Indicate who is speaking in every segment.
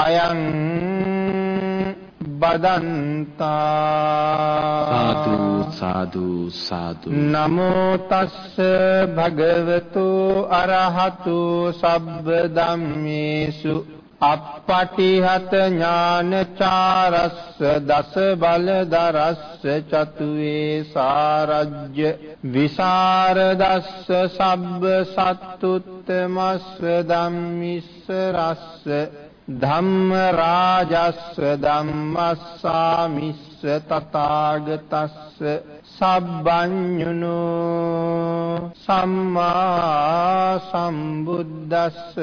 Speaker 1: අයං බදන්තා.
Speaker 2: සාදු සාදු සාදු.
Speaker 1: නමෝ තස්ස භගවතු අරහතු සබ්බ ධම්මේසු. අප්පටිහත ඥානචාරස්ස දස බල දරස්ස චතුවේ සාරජ්‍ය. විසරදස්ස සබ්බ සත්තුත්තමස්ස ධම්මිස්ස රස්ස ධම්ම රාජස්ස ධම්මස්සාමිස්ස තථාගතස්ස. සබ්බඤුනෝ සම්මා සම්බුද්දස්ස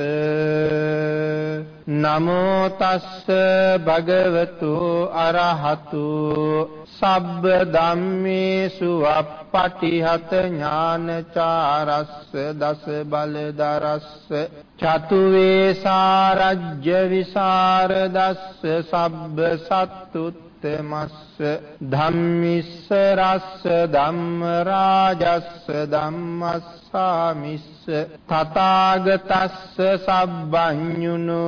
Speaker 1: නමෝ තස්ස භගවතු අරහතු සබ්බ ධම්මේසු අප්පටිහත ඥානචාරස්ස දස බලදරස්ස චතු වේසාරජ්‍ය විසරදස්ස සබ්බ සත්තුත්තමස්ස ධම්මිස්ස රස්ස ධම්ම රාජස්ස ධම්මස්සාමිස්ස තථාගතස්ස සබ්බඤුනෝ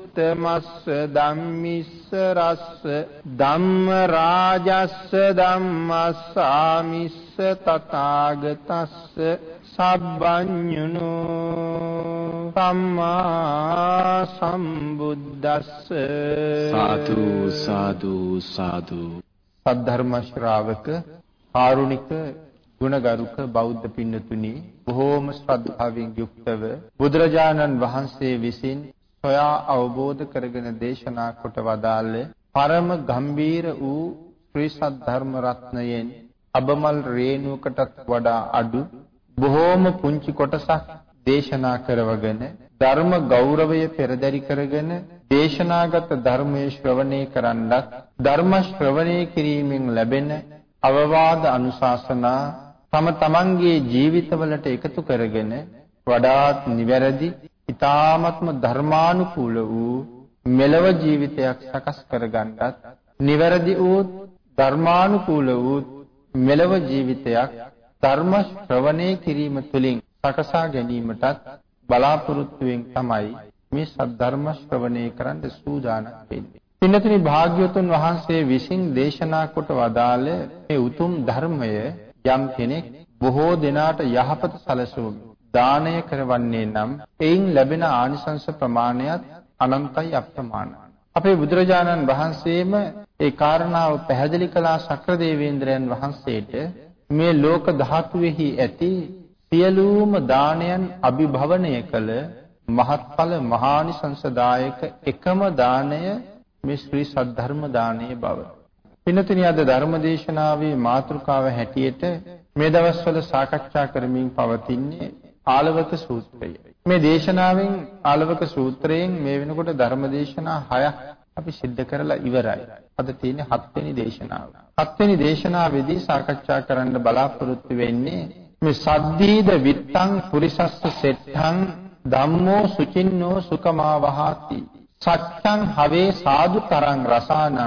Speaker 1: සත්තුත්තමස්ස ධම්මිස්ස රස්ස ධම්ම රාජස්ස ධම්මස්සාමිස්ස තථාගතස්ස සබ්බඤුනෝ සම්මා සම්බුද්දස්ස.
Speaker 2: සාදු සාදු සාදු.
Speaker 1: සද්ධර්ම ශ්‍රාවක කාරුණික ගුණගරුක බෞද්ධ පින්නතුනි බොහෝම ශ්‍රද්ධාවෙන් යුක්තව බුදුරජාණන් වහන්සේ විසින් සොයා අවබෝධ කරගෙන දේශනා කොට වදාළ පරම ගම්බීර වූ ශ්‍රී සද්ධර්ම රත්නයෙන් අබමල් රේණුවකටත් වඩා අඩු බොහෝම පුංචි කොටසක් දේශනා කරවගෙන ධර්ම ගෞරවය පෙරදරි කරගෙන දේශනාගත ධර්මයේ ශ්‍රවණය කරන්නත් ධර්ම ශ්‍රවණය කිරීමෙන් ලැබෙන අවවාද අනුශාසනා තම තමන්ගේ ජීවිතවලට එකතු කරගෙන වඩාත් නිවැරදි ඊ타ත්ම ධර්මානුකූල වූ මෙලව ජීවිතයක් සකස් කරගන්නත් නිවැරදි වූ ධර්මානුකූල වූ මෙලව ජීවිතයක් ධර්ම ශ්‍රවණය කිරීම තුළින් සකසා ගැනීමටත් බලාපොරොත්තුවෙන් තමයි මේ සද්ධර්ම ශ්‍රවණය කරන්න සූදානම් වෙන්නේ. පින්නතුනි භාග්‍යවතුන් වහන්සේ විසින් දේශනා කොට වදාළ මේ උතුම් ධර්මය යම් කෙනෙක් බොහෝ දෙනාට යහපත සැලසුම් දානය කරවන්නේ නම් එයින් ලැබෙන ආනිසංස ප්‍රමාණයත් අනන්තයි අප්‍රමාණයි. අපේ බුදුරජාණන් වහන්සේම ඒ කාරණාව පැහැදිලි කළා ශක්‍රදේවේන්ද්‍රයන් වහන්සේට මේ ලෝක ධාතුවේහි ඇති සියලුම දානයන් අභිභවනය කළ මහත්ඵල මහානිසංසදායක එකම දානය මේ ශ්‍රී සද්ධර්ම දානයේ බව. පින්තුනි අද ධර්මදේශනාවේ මාතෘකාව හැටියට මේ දවස්වල සාකච්ඡා කරමින් පවතින්නේ ආලවක සූත්‍රය. මේ දේශනාවෙන් ආලවක සූත්‍රයෙන් මේ වෙනකොට ධර්මදේශනා 6ක් අපි සිද්ධ කරලා ඉවරයි. අද තියෙන්නේ 7 වෙනි දේශනාව. 7 වෙනි දේශනාවේදී සාකච්ඡා කරන්න බලාපොරොත්තු වෙන්නේ මේ සද්දීද විත්තං පුරිසස්ස සෙට්ඨං ධම්මෝ සුචින්නෝ සුකමා වහති. සත්‍යං හවේ සාදු තරං රසානං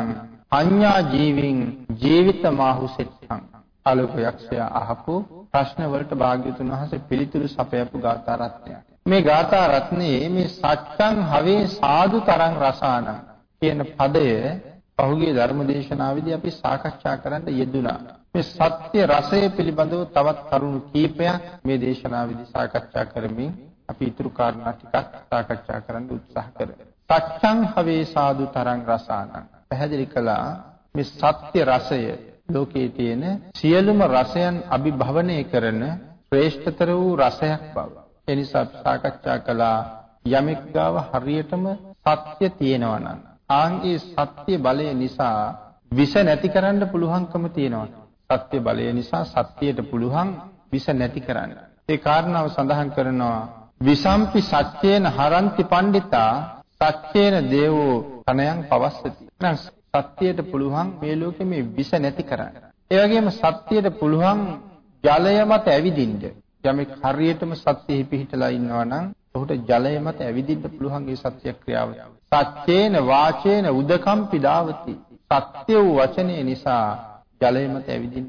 Speaker 1: අඤ්ඤා ජීවින් ජීවිත මාහු සෙට්ඨං. අලෝක යක්ෂයා අහපු ප්‍රශ්න වලට භාග්‍යතුන් වහන්සේ පිළිතුරු සපයපු ගාථා රත්නයක්. මේ ගාථා රත්නයේ මේ සත්‍යං හවේ සාදු තරං රසාන කියන පදය පහුගිය ධර්මදේශනාවේදී අපි සාකච්ඡා කරන්න යෙදුණා. මේ සත්‍ය රසය පිළිබඳව තවත් කරුණු කීපයක් මේ දේශනාවේදී සාකච්ඡා කරමින් අපි ඊතුරු කාරණා ටිකක් සාකච්ඡා කරන්න උත්සාහ කරමු. සත්‍යං හවේ සාදු තරං රසාන. පැහැදිලි කළා මේ සත්‍ය රසය ලෝකයේ තියෙන සියලුම රසයන් අභිභවනය කරන ශ්‍රේෂ්ඨතර වූ රසයක් බව. ඒ නිසා අපි සාකච්ඡා කළා යමෙක් ගාව හරියටම සත්‍ය තියෙනවා නම් ආන්ගේ සත්‍ය බලය නිසා විෂ නැති කරන්න පුළුවන්කම තියෙනවා. සත්‍ය බලය නිසා සත්‍යයට පුළුවන් විෂ නැති කරන්න. ඒ කාරණාව සඳහන් කරනවා විසම්පි සත්‍යේන හරಂತಿ පණ්ඩිතා සත්‍යේන දේවෝ කණයන් පවස්සති. නම් සත්‍යයට පුළුවන් මේ ලෝකෙ මේ විෂ නැති කරන්න. ඒ වගේම සත්‍යයට පුළුවන් ජලය මත ඇවිදින්න. යමෙක් හරියටම සත්‍යෙහි පිහිටලා ඉන්නවා නම් ඔහුට ජලය මත ඇවිදින්න පුළුවන් ඒ සත්‍ය ක්‍රියාව. සත්‍යේන වාචේන උදකම් පිදාවති. සත්‍ය වූ වචනේ නිසා ජලය මත ඇවිදින්න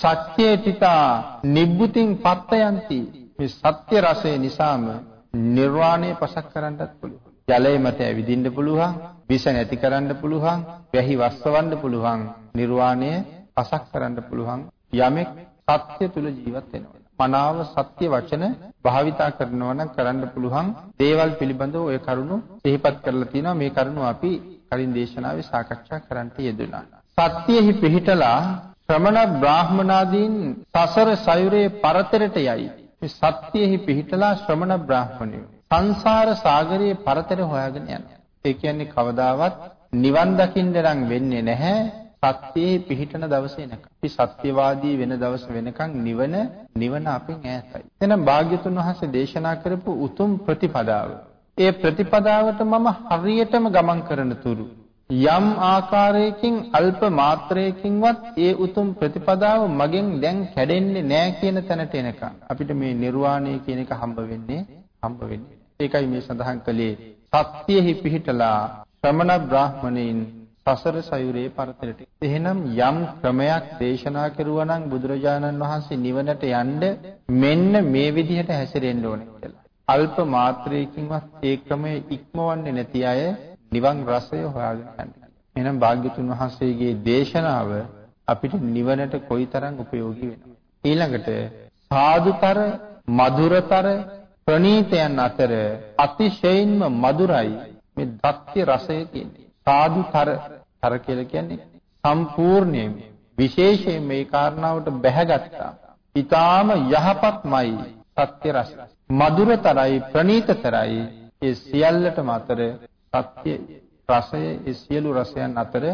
Speaker 1: සත්‍යයේ තිතා නිබ්බුතින් පත්තයන්ති මේ සත්‍ය රසය නිසාම නිර්වාණය පසක් කරන්නත් පුළුවන් ජලය මත ඇවිදින්න පුළුවන් විෂ නැති කරන්න පුළුවන් වැහි වස්සවන්න පුළුවන් නිර්වාණය පසක් කරන්න පුළුවන් යමෙක් සත්‍ය තුල ජීවත් වෙනවා. මනාව සත්‍ය වචන භාවිතා කරනවා නම් කරන්න පුළුවන් දේවල් පිළිබඳව ඔය කරුණු සිහිපත් කරලා තිනවා. මේ කරුණු අපි කලින් දේශනාවේ සාකච්ඡා කරන්න යෙදුණා. සත්‍යෙහි පිහිටලා ශ්‍රමණ බ්‍රාහ්මනාදීන් සසර සයුරේ පරතරට යයි. මේ සත්‍යෙහි පිහිටලා ශ්‍රමණ බ්‍රාහ්මණයෝ සංසාර සාගරයේ පරතර හොයාගෙන යනවා. ඒ කියන්නේ කවදාවත් නිවන් දකින්න නම් වෙන්නේ නැහැ. සත්‍යයේ පිහිටන දවසේ එනකම්. අපි සත්‍යවාදී වෙන දවස වෙනකම් නිවන නිවන අපෙන් ඈතයි. එහෙනම් භාග්‍යතුන් වහන්සේ දේශනා කරපු උතුම් ප්‍රතිපදාව. ඒ ප්‍රතිපදාවට මම හරියටම ගමන් කරන තුරු යම් ආකාරයකින් අල්ප මාත්‍රයකින්වත් ඒ උතුම් ප්‍රතිපදාව මගෙන් දැන් කැඩෙන්නේ නැහැ කියන තැනට එනකම් අපිට මේ නිර්වාණය කියන එක හම්බ වෙන්නේ හම්බ වෙන්නේ. ඒකයි මේ සඳහන් කළේ සත්‍යෙහි පිහිටලා ශ්‍රමණ බ්‍රාහ්මණයින් සසර සයුරේ පරතරට. එහෙනම් යම් ක්‍රමයක් දේශනා කරුවා නම් බුදුරජාණන් වහන්සේ නිවනට යන්න මෙන්න මේ විදිහට හැසිරෙන්න ඕනේ කියලා. අල්ප මාත්‍රයකින්වත් ඒ ක්‍රමය ඉක්මවන්නේ නැති අය නිවන් රසය හොයාගෙන යන්න. එහෙනම් භාග්‍යතුන් වහන්සේගේ දේශනාව අපිට නිවනට කොයිතරම් ප්‍රයෝගී වෙනවද? ඊළඟට සාදුතර මధుරතර ප්‍රණීතයන් අතර අතිශයින්ම මధుරයි මේ දත්‍ය රසය කියන්නේ. සාදුතර තර කියලා කියන්නේ සම්පූර්ණයෙන් විශේෂයෙන් මේ කාරණාවට බැහැගත්තා. ඊටාම යහපත්මයි සත්‍ය රස. මధుරතරයි ප්‍රණීතතරයි ඒ සියල්ලටම අතර සත්‍ය රසය ඒ සියලු රසයන් අතර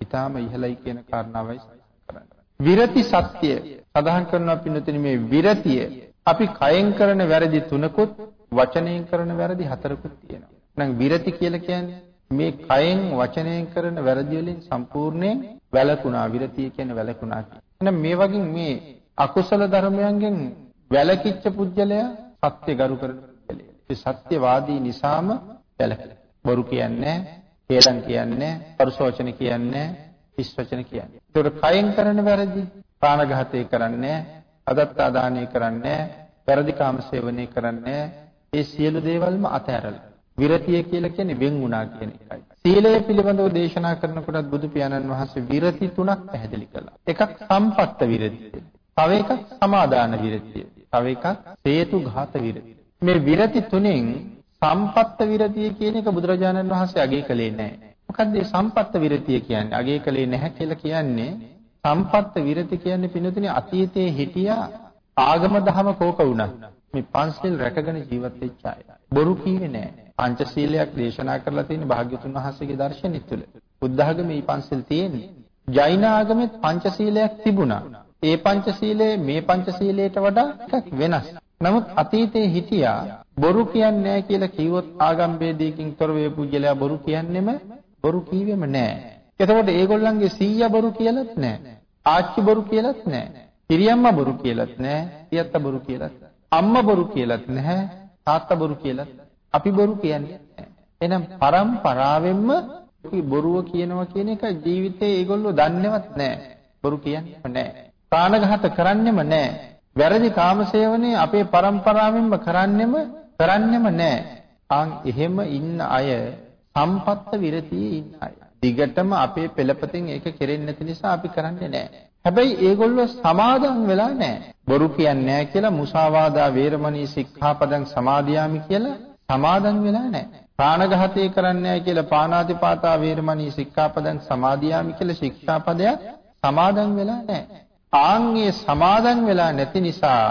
Speaker 1: ඊටාම ඉහළයි කියන කාරණාවයි කරන්නේ. විරති සත්‍ය සඳහන් කරනවා පින්නතින මේ විරතිය අපි කයෙන් කරන වැරදි තුනකුත් වචනයෙන් කරන වැරදි හතරකුත් තියෙනවා. එහෙනම් විරති කියලා කියන්නේ මේ කයෙන් වචනයෙන් කරන වැරදි වලින් සම්පූර්ණයෙන් වැළකුණා විරතිය කියන්නේ වැළකුණා. එහෙනම් මේ වගේ මේ අකුසල ධර්මයන්ගෙන් වැළකිච්ච පුජ්‍යලයා සත්‍ය ගරු කරන පුජ්‍යලයා. ඒ සත්‍යවාදී නිසාම වැළකෙනවා. බොරු කියන්නේ හේලම් කියන්නේ පරුසෝචන කියන්නේ හිස් වචන කියන්නේ. ඒකට කයෙන් කරන වැරදි ප්‍රාණඝාතය කරන්නේ අදත්තා දානය කරන්නේ වැරදි කාම සේවනය කරන්නේ ඒ සියලු දේවල්ම අතහැරලා විරතිය කියලා කියන්නේ වෙන් වුණා කියන එකයි. සීලය පිළිබඳව දේශනා කරනකොටත් බුදු පියාණන් වහන්සේ විරති තුනක් පැහැදිලි කළා. එකක් සම්පත්ත විරතිය. තව එකක් සමාදාන විරතිය. තව එකක් හේතු ඝාත විරතිය. මේ විරති තුනෙන් සම්පත්ත විරතිය කියන එක බුදුරජාණන් වහන්සේ අගය කළේ නැහැ. මොකද්ද මේ සම්පත්ත විරතිය කියන්නේ? අගය කළේ නැහැ කියලා කියන්නේ සම්පත්ත විරති කියන්නේ පින්නතුනේ අතීතයේ හිටියා ආගම දහම කෝක වුණා. මේ පංචශීල රැකගෙන ජීවත් වෙච්ච අය. බොරු කීවේ නැහැ. පංචශීලයක් දේශනා කරලා තියෙන භාග්‍යතුන් වහන්සේගේ දර්ශනය තුළ. බුද්ධ ආගමේ මේ පංචශීල තියෙන්නේ. ජෛන ආගමෙත් පංචශීලයක් තිබුණා. ඒ පංචශීලයේ මේ පංචශීලයට වඩා එකක් වෙනස්. නමුත් අතීතයේ හිටියා බොරු කියන්නේ නැහැ කියලා කිව්වොත් ආගම් ભેදයකින් තොර වේ පුජ්‍යලයා බොරු කියන්නෙම බොරු කීවෙම නැහැ. එතකොට ඒගොල්ලන්ගේ සීයා බොරු කියලාත් නැහැ. ආච්චි බොරු කියලාත් නැහැ. පිරියම්මා බොරු කියලාත් නැහැ. පියත්තා බොරු කියලාත් අම්මා බොරු කියලාත් නැහැ. තාත්තා බොරු කියලාත් අපි බොරු කියන්නේ නැහැ. එහෙනම් පරම්පරාවෙන්ම බොරුව කියනවා කියන එක ජීවිතේ ඒගොල්ලෝ දන්නේවත් නැහැ. බොරු කියන්නේ නැහැ. ප්‍රාණඝාත කරන්නෙම නැහැ. වැරදි කාමසේවනයේ අපේ પરම්පරාවෙන්ම කරන්නෙම කරන්නෙම නැහැ. ආන් එහෙම ඉන්න අය සම්පත්ත විරතියේ ඉන්න අය. දිගටම අපේ පෙළපතෙන් ඒක කෙරෙන්නේ නැති නිසා අපි කරන්නේ නැහැ. හැබැයි ඒගොල්ලෝ සමාදන් වෙලා නැහැ. බොරු කියන්නේ නැහැ කියලා මුසාවාදා වේරමණී සික්ඛාපදං සමාදියාමි කියලා සමාදන් වෙලා නැහැ. ප්‍රාණඝාතය කරන්නේ නැහැ කියලා පාණාතිපාතා වේරමණී සික්ඛාපදං සමාදියාමි කියලා ශික්ෂාපදයක් සමාදන් වෙලා නැහැ. ආන්ගේ සමාදන් වෙලා නැති නිසා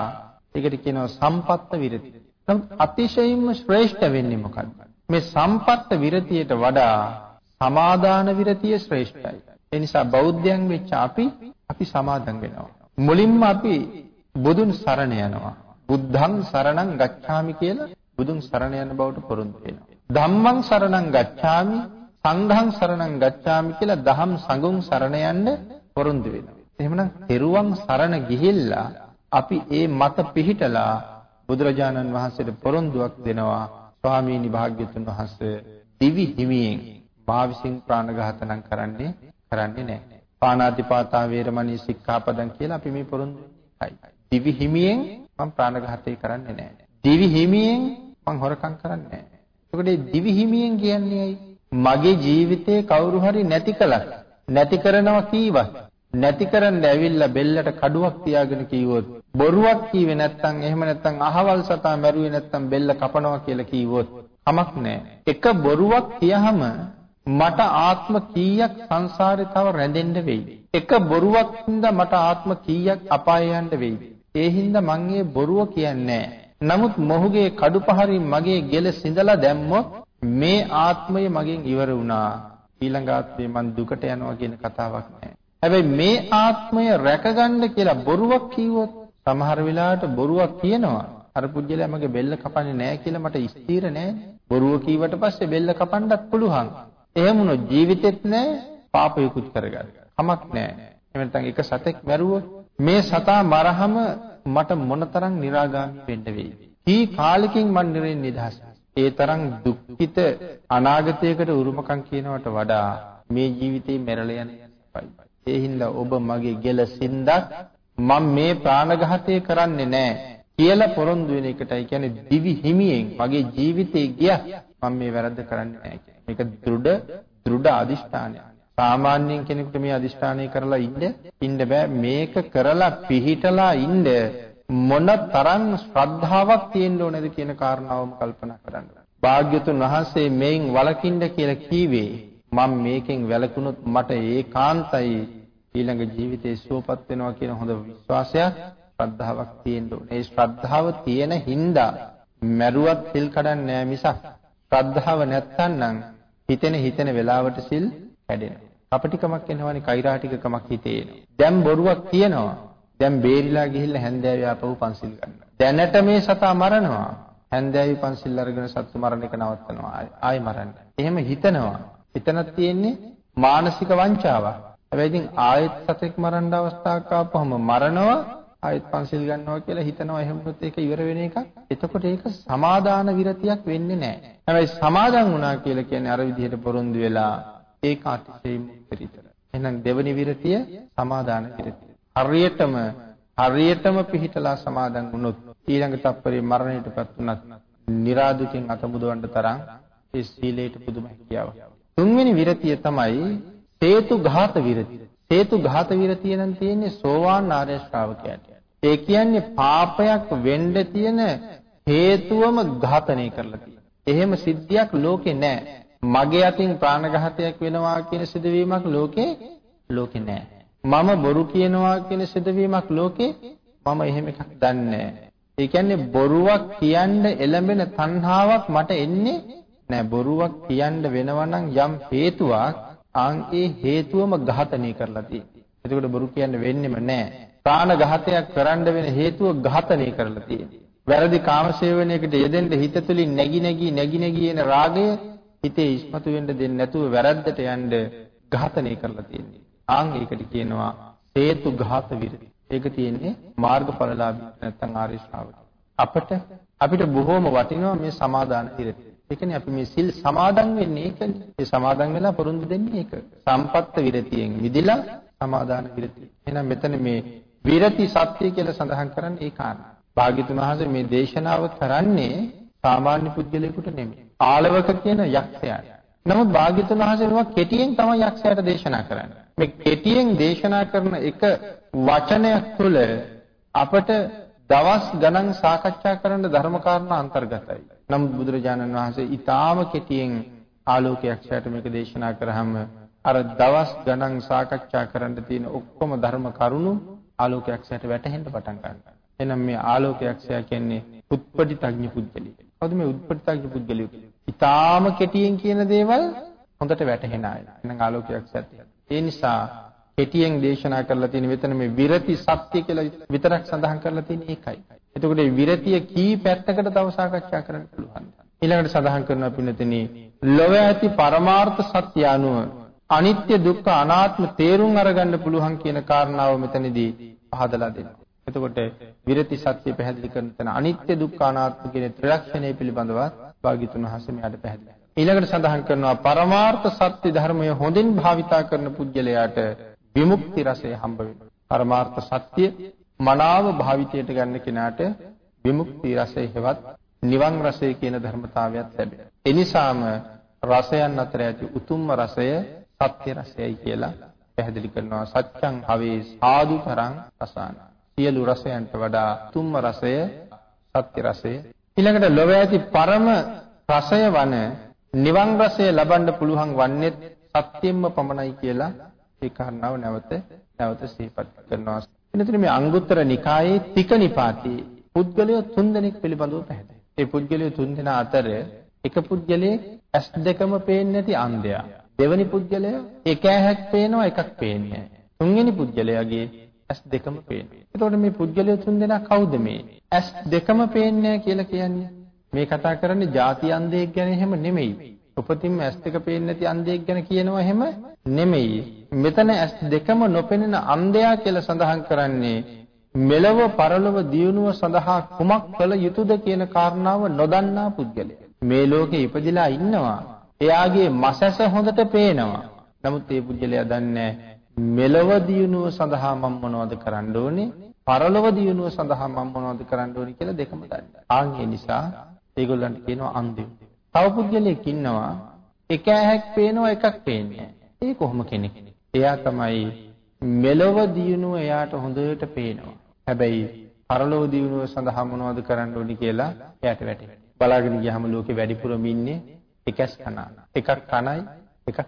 Speaker 1: ඒකට කියනවා සම්පත්ත විරති. නමුත් අතිශයින්ම ශ්‍රේෂ්ඨ වෙන්නේ මොකද්ද? මේ සම්පත්ත විරතියට වඩා සමාදාන විරතිය ශ්‍රේෂ්ඨයි. ඒ නිසා බෞද්ධයන් වෙච්ච අපි අපි සමාදන් වෙනවා. මුලින්ම අපි බුදුන් සරණ යනවා. බුද්ධං සරණං ගච්ඡාමි කියලා බුදුන් සරණ යන බවට පොරොන්දු වෙනවා. ධම්මං සරණං ගච්ඡාමි සංඝං සරණං ගච්ඡාමි කියලා දහම් සංඝුන් සරණ යන්න පොරොන්දු වෙනවා. එහෙමනම් තෙරුවන් සරණ ගිහිල්ලා අපි ඒ මත පිහිටලා බුදුරජාණන් වහන්සේට පොරොන්දුවක් දෙනවා ස්වාමීනි භාග්‍යතුන් වහන්සේ දිවි හිමියෙන් මා විසින් ප්‍රාණඝාත නම් කරන්නේ කරන්නේ නැහැ. පාණාතිපාතා වේරමණී සික්ඛාපදං කියලා අපි මේ පොරොන්දු වෙන්නේ. දිවි හිමියෙන් මම ප්‍රාණඝාතය කරන්නේ නැහැ. දිවි හිමියෙන් මම හොරකම් කරන්නේ නැහැ. එතකොට දිවි හිමියෙන් කියන්නේ ඇයි? මගේ ජීවිතේ කවුරු හරි නැති කළා. නැති කරනවා කීවත් නැති කරන්න ඇවිල්ලා බෙල්ලට කඩුවක් තියාගෙන කිව්වොත් බොරුවක් කීවේ නැත්නම් එහෙම නැත්නම් අහවල් සතා මැරුවේ නැත්නම් බෙල්ල කපනවා කියලා කිව්වොත් කමක් නැහැ. එක බොරුවක් කියහම මට ආත්ම කීයක් සංසාරේ තව රැඳෙන්න වෙයිද? එක බොරුවක් හින්දා මට ආත්ම කීයක් අපාය යන්න වෙයිද? ඒ හින්දා මං ඒ බොරුව කියන්නේ නමුත් මොහුගේ කඩුපහරින් මගේ ගෙල සිඳලා දැම්මොත් මේ ආත්මය මගෙන් ඉවර වුණා. ඊළඟ ආත්මේ මං දුකට යනවා කියන කතාවක් නෑ. හැබැයි මේ ආත්මය රැකගන්න කියලා බොරුවක් කිව්වොත් සමහර වෙලාවට බොරුවක් කියනවා. අර පුජ්‍යලයා මගේ බෙල්ල කපන්නේ නැහැ කියලා මට ස්ථිර නැහැ. බොරුව කීවට පස්සේ බෙල්ල කපන්නත් පුළුවන්. එහෙම වුණොත් ජීවිතෙත් නැහැ පාපයකුත් කරගන්න. කමක් නැහැ. එහෙම නැත්නම් එක සතෙක් මැරුවොත් මේ සතා මරහම මට මොනතරම් निराගාමී වෙන්න වෙයිද? කී කාලෙකින් මන් නිරෙන් නිදහස්. ඒ තරම් දුක්ඛිත අනාගතයකට උරුමකම් කියනවට වඩා මේ ජීවිතේ මෙරළ යන යනපයි. ඒ හින්දා ඔබ මගේ ගෙල සින්දක් මම මේ ප්‍රාණඝාතය කරන්නේ නැහැ කියලා පොරොන්දු වෙන එකටයි කියන්නේ දිවි හිමියෙන් මගේ ජීවිතේ ගියා මම මේ වැරද්ද කරන්නේ නැහැ කියන්නේ. මේක දෘಢ දෘঢ় අදිෂ්ඨානයක්. සාමාන්‍යයෙන් කෙනෙකුට මේ අදිෂ්ඨානය කරලා ඉන්න ඉන්න බෑ මේක කරලා පිහිටලා ඉන්න මොන තරම් ශ්‍රද්ධාවක් තියෙන්න ඕනද කියන කාරණාවම කල්පනා කරන්න. භාග්‍යතුන් වහන්සේ මේන් වලකින්න කියලා කීවේ මම මේකෙන් වැළකුණොත් මට ඒකාන්තයි ඊළඟ ජීවිතේ සුවපත් වෙනවා කියන හොඳ විශ්වාසයක් ශ්‍රද්ධාවක් තියෙන්න ඕනේ. ඒ ශ්‍රද්ධාව තියෙන හින්දා මැරුවත් සිල් කඩන්නේ නෑ මිසක් ශ්‍රද්ධාව නැත්තම් හිතෙන හිතෙන වෙලාවට සිල් කැඩෙනවා. කපටිකමක් එනවනේ කෛරාටිකකමක් හිතේ එනවා. දැන් බොරුවක් කියනවා. දැන් බේරිලා ගිහිල්ලා හැන්දෑවේ ආපහු පන්සිල් ගන්නවා. දැනට මේ සතා මරනවා. හැන්දෑවේ පන්සිල් අරගෙන සත්තු මරණ එක නවත්තනවා. ආයෙ මරන්න. එහෙම හිතනවා. එතනක් තියෙන්නේ මානසික වංචාවක්. හැබැයි ඉතින් ආයෙත් සතෙක් මරන්න අවස්ථාවක් ආපුවම මරනවා ආයෙත් පන්සිල් ගන්නවා කියලා හිතනවා එහෙම වුණොත් ඒක ඉවර වෙන එකක්. එතකොට ඒක සමාදාන විරතියක් වෙන්නේ නැහැ. හැබැයි සමාදන් වුණා කියලා කියන්නේ අර විදිහට පොරොන්දු වෙලා ඒක අතිශයින් උත්තරීතර. එහෙනම් දෙවනි විරතිය සමාදාන විරතිය. හරියටම හරියටම පිහිටලා සමාදන් වුණොත් ඊළඟ තප්පරේ මරණයටපත් වුණත් निराදුකින් අත මුදවන්න තරම් ඒ සීලයට පුදුම හැකියාවක්. තුන්වෙනි විරතිය තමයි හේතු ඝාත විරතිය. හේතු ඝාත විරතිය නම් තියෙන්නේ සෝවාන් ආර්ය ශ්‍රාවකයාට. ඒ කියන්නේ පාපයක් වෙන්න තියෙන හේතුවම ඝාතනය කරලා තියෙනවා. එහෙම සිද්ධියක් ලෝකේ නැහැ. මගේ අතින් ප්‍රාණඝාතයක් වෙනවා කියන සිදුවීමක් ලෝකේ ලෝකේ නැහැ. මම බොරු කියනවා කියන සිදුවීමක් ලෝකේ මම එහෙම එකක් දන්නේ නැහැ. ඒ කියන්නේ බොරුවක් කියන්න එළඹෙන තණ්හාවක් මට එන්නේ නෑ බොරුවක් කියන්න වෙනවා නම් යම් හේතුවක් ආන් ඒ හේතුවම ඝාතනය කරලා තියෙනවා. එතකොට බොරු කියන්න වෙන්නෙම නැහැ. ප්‍රාණඝාතයක් කරන්න වෙන හේතුව ඝාතනය කරලා තියෙනවා. වැරදි කාමසේවනයකට යෙදෙන්න හිත තුලින් නැగి නැగి නැగి නැగి එන රාගය හිතේ ඉස්මතු වෙන්න දෙන්නේ නැතුව වැරද්දට යන්න ඝාතනය කරලා තියෙනවා. ආන් ඒකට කියනවා හේතු ඝාත විරති. ඒක තියෙන්නේ මාර්ගඵලලාභී නැත්නම් ආර්ය අපට අපිට බොහෝම වටිනවා මේ සමාදාන ඉරති. ඒ කියන්නේ අපි මේ සිල් සමාදන් වෙන්නේ ඒකනේ. ඒ සමාදන් වෙලා පොරොන්දු දෙන්නේ ඒක. සම්පත්ත විරතියෙන් මිදලා සමාදාන විරතිය. එහෙනම් මෙතන මේ විරති සත්‍ය කියලා සඳහන් කරන්නේ ඒ කාරණා. භාග්‍යතුන් වහන්සේ මේ දේශනාව කරන්නේ සාමාන්‍ය පුද්ගලයෙකුට නෙමෙයි. ආලවක කියන යක්ෂයාට. නමුත් භාග්‍යතුන් වහන්සේ මේවා කෙටියෙන් තමයි යක්ෂයාට දේශනා කරන්නේ. මේ කෙටියෙන් දේශනා කරන එක වචනයක් තුළ අපට දවස් ගණන් සාකච්ඡා කරන්න ධර්ම කාරණා අන්තර්ගතයි. නමුත් බුදුරජාණන් වහන්සේ ඊටාම කෙටියෙන් ආලෝකයක්ෂයට මේක දේශනා කරාම අර දවස් ගණන් සාකච්ඡා කරන්න තියෙන ඔක්කොම ධර්ම කරුණු ආලෝකයක්ෂයට වැටහෙන්න පටන් ගන්නවා. එහෙනම් මේ ආලෝකයක්ෂය කියන්නේ උත්පටිතඥ පුද්ගලිය. කවුද මේ උත්පටිතඥ පුද්ගලිය? ඊටාම කෙටියෙන් කියන දේවල් හොඳට වැටහෙන අය. එහෙනම් ආලෝකයක්ෂයත් ඒ නිසා කෙටියෙන් දේශනා කරලා තියෙන මෙතන මේ විරති සත්‍ය කියලා විතරක් සඳහන් කරලා තියෙන එකයි. එතකොට මේ විරතිය කී පැත්තකට තව සාකච්ඡා කරන්න පුළුවන්. ඊළඟට සඳහන් කරනවා පින්නතෙනි ලොව ඇති පරමාර්ථ සත්‍ය අනුව අනිත්‍ය දුක්ඛ අනාත්ම තේරුම් අරගන්න පුළුවන් කියන කාරණාව මෙතනදී පහදලා දෙනවා. එතකොට විරති සත්‍ය පැහැදිලි කරන තැන අනිත්‍ය දුක්ඛ අනාත්ම කියන ත්‍රිලක්ෂණය පිළිබඳව භාග්‍යතුන් වහන්සේ මෙයාට පැහැදිලි ඊළඟට සඳහන් කරනවා පරමාර්ථ සත්‍ය ධර්මය හොඳින් භාවිතා කරන පුද්ගලයාට විමුක්ති රසය හම්බ වෙනවා. පරමාර්ථ සත්‍ය මනාව භාවිතයට ගන්න කෙනාට විමුක්ති රසය හෙවත් නිවන් රසය කියන ධර්මතාවයත් ලැබෙනවා. ඒ නිසාම රසයන් අතර ඇති උතුම්ම රසය සත්‍ය රසයයි කියලා පැහැදිලි කරනවා. සත්‍යං හවේ සාදු තරං රසාන. සියලු රසයන්ට වඩා උතුම්ම රසය සත්‍ය රසය. ඊළඟට ලොව ඇති පරම රසය වන නිවන් රසය ලබන්න පුළුවන් වන්නේ සත්‍යෙම්ම පමණයි කියලා ඒ කාරණාව නැවත නැවත සිහිපත් කරනවා. එනතුරු මේ අංගුත්තර නිකායේ තික නිපාතේ පුද්ගලයෝ තුන්දෙනෙක් පිළිබඳව පැහැදිලි. ඒ පුද්ගලයෝ තුන්දෙනා අතර එක පුද්ගලයෙක් ඇස් දෙකම පේන්නේ නැති අන්ධයා. දෙවැනි පුද්ගලයා එක ඇහක් පේනවා එකක් පේන්නේ නැහැ. තුන්වෙනි පුද්ගලයාගේ ඇස් දෙකම පේනවා. එතකොට මේ පුද්ගලයෝ තුන්දෙනා කවුද මේ? ඇස් දෙකම පේන්නේ කියලා කියන්නේ. මේ කතා කරන්නේ ಜಾති අන්ධයෙක් ගැන එහෙම නෙමෙයි. උපතින්ම ඇස් දෙක පේන්නේ නැති අන්ධයෙක් ගැන කියනවා එහෙම නෙමෙයි. මෙතන ඇස් දෙකම නොපෙනෙන අන්ධයා කියලා සඳහන් කරන්නේ මෙලව පරලොව දියුණුව සඳහා කුමක් කළ යුතුද කියන කාරණාව නොදන්නා පුද්ගලයා. මේ ලෝකේ ඉපදිලා ඉන්නවා. එයාගේ මසැස හොඳට පේනවා. නමුත් ඒ පුද්ගලයා දන්නේ මෙලව දියුණුව සඳහා මම මොනවද කරන්න ඕනේ? පරලොව දියුණුව සඳහා මම මොනවද කරන්න ඕනේ කියලා දෙකම දන්නේ. ආන් ඒ නිසා ඒගොල්ලන්ට කියනවා අන්ධයෝ. තව පුද්ගලයෙක් ඉන්නවා එක ඇහැක් පේනවා එකක් පේන්නේ ඒ කොහොම කෙනෙක්? එයා තමයි මෙලොව දියුණුව එයාට හොඳට පේනවා. හැබැයි පරලොව දියුණුව සඳහා මොනවද කරන්න ඕනි කියලා එයාට වැටහෙනවා. බලාගෙන ගියාම ලෝකේ වැඩිපුරම ඉන්නේ එකස් කනා. එකක් කනයි එකක්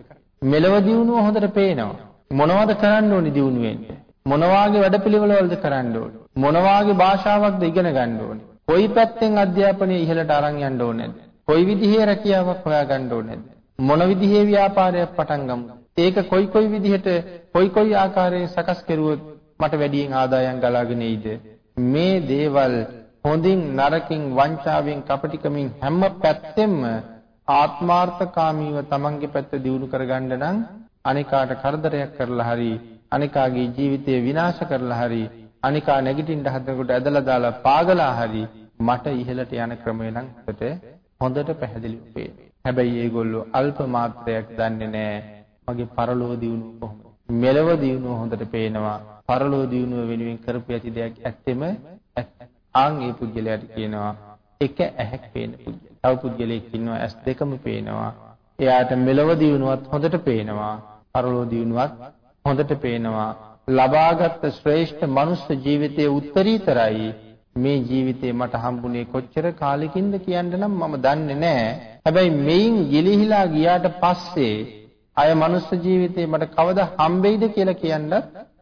Speaker 1: මෙලව දියුණුව හොඳට පේනවා. මොනවද කරන්න ඕනි දියුණුවෙන්? මොනවාගේ වැඩපිළිවෙළවලද කරන්න ඕනි? මොනවාගේ භාෂාවක්ද ඉගෙන ගන්න ඕනි? කොයි පැත්තෙන් අධ්‍යාපනය ඉහළට අරන් යන්න ඕනේද? කොයි විදිහේ රැකියාවක් හොයාගන්න ඕනේද? මොන විදිහේ ව්‍යාපාරයක් පටන් ගමුද? ඒක කොයි කොයි විදිහට කොයි කොයි ආකාරයෙන් සකස් කෙරුවොත් මට වැඩියෙන් ආදායම් ගලාගෙන එයිද? මේ දේවල් හොඳින් නරකින් වංචාවෙන් කපටිකමින් හැම පැත්තෙම ආත්මාර්ථකාමීව තමන්ගේ පැත්ත දියුණු කරගන්න නම් අනිකාට කරදරයක් කරලා හරි අනිකාගේ ජීවිතය විනාශ කරලා හරි අනිකා නැගිටින්න හදනකොට ඇදලා දාලා පාගලා හරි මට ඉහළට යන ක්‍රමය නම් හොඳට හොඳට පැහැදිලිව පේනවා. හැබැයි ඒගොල්ලෝ අල්ප මාත්‍රයක් දන්නේ නැහැ මගේ පරලෝක දියුණුව කොහොමද? මෙලව දියුණුව හොඳට පේනවා. පරලෝක දියුණුව වෙනුවෙන් කරපු ඇති දෙයක් ඇත්තෙම ආන් ඒ පුද්ගලයාට කියනවා එක ඇහැක් පේන පුද්ගලයා. තව පුද්ගලයෙක් ඉන්නවා ඇස් දෙකම පේනවා. එයාට මෙලව දියුණුවත් හොඳට පේනවා. පරලෝක දියුණුවත් හොඳට පේනවා. ලබාගත් ශ්‍රේෂ්ඨ මනුස්ස ජීවිතයේ උත්තරීතරයි මේ ජීවිතේ මට හම්බුනේ කොච්චර කාලෙකින්ද කියන්න නම් මම දන්නේ නැහැ. හැබැයි මෙයින් ගිලිහිලා ගියාට පස්සේ අය මනුස්ස ජීවිතේ මට කවදා හම්බෙයිද කියලා කියන්නත්